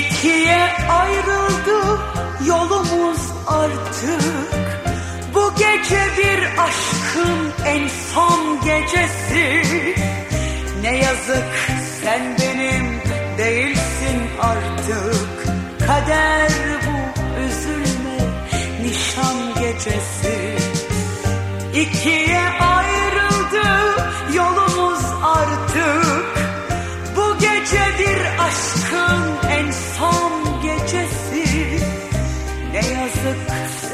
İkiye ayrıldı yolumuz artık. Bu gece bir aşkın en son gecesi. Ne yazık sen benim değilsin artık. Kader bu yazık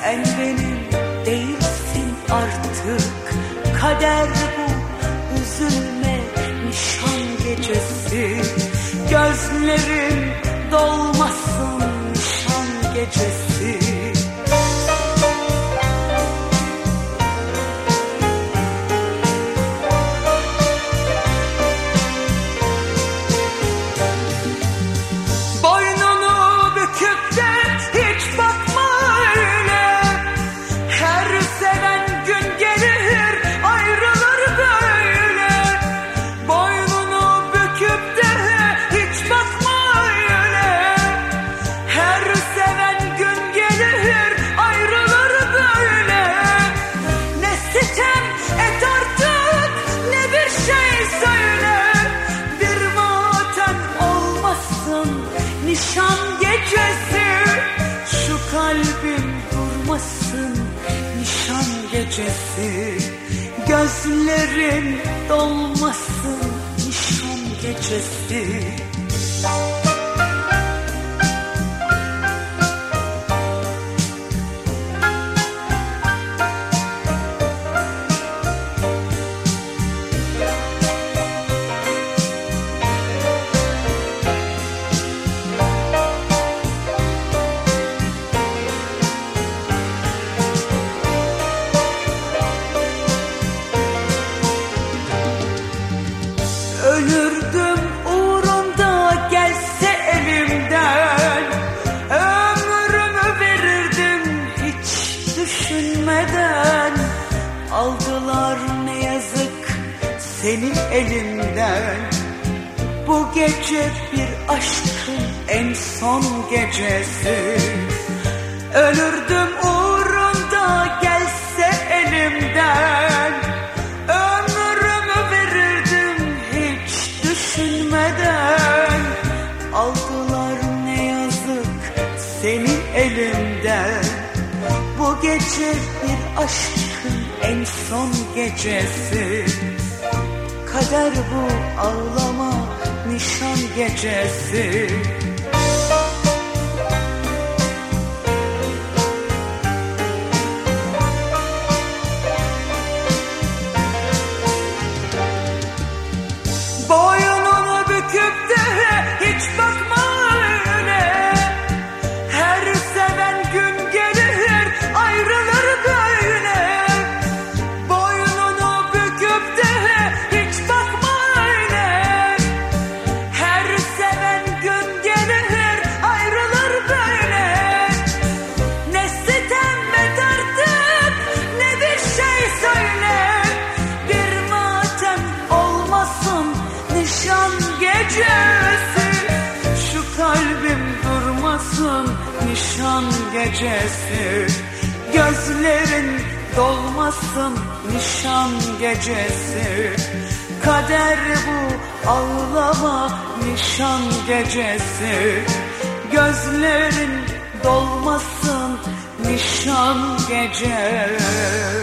sen benim değilsin artık. Kader bu üzülme nişan gecesi. Gözlerin dolmasın gecesi Gözlerin dolmasın nişan gecesi senin elinden. Bu gece bir aşkın en son gecesi. Ölürdüm uğrunda gelse elimden. Ömrümü verirdim hiç düşünmeden. Aldılar ne yazık senin elinden. Bu gece bir aşkın en son gecesi Kader bu ağlama nişan gecesi nişan gecesi Gözlerin dolmasın nişan gecesi. Kader bu ağlama nişan gecesi. Gözlerin dolmasın nişan gecesi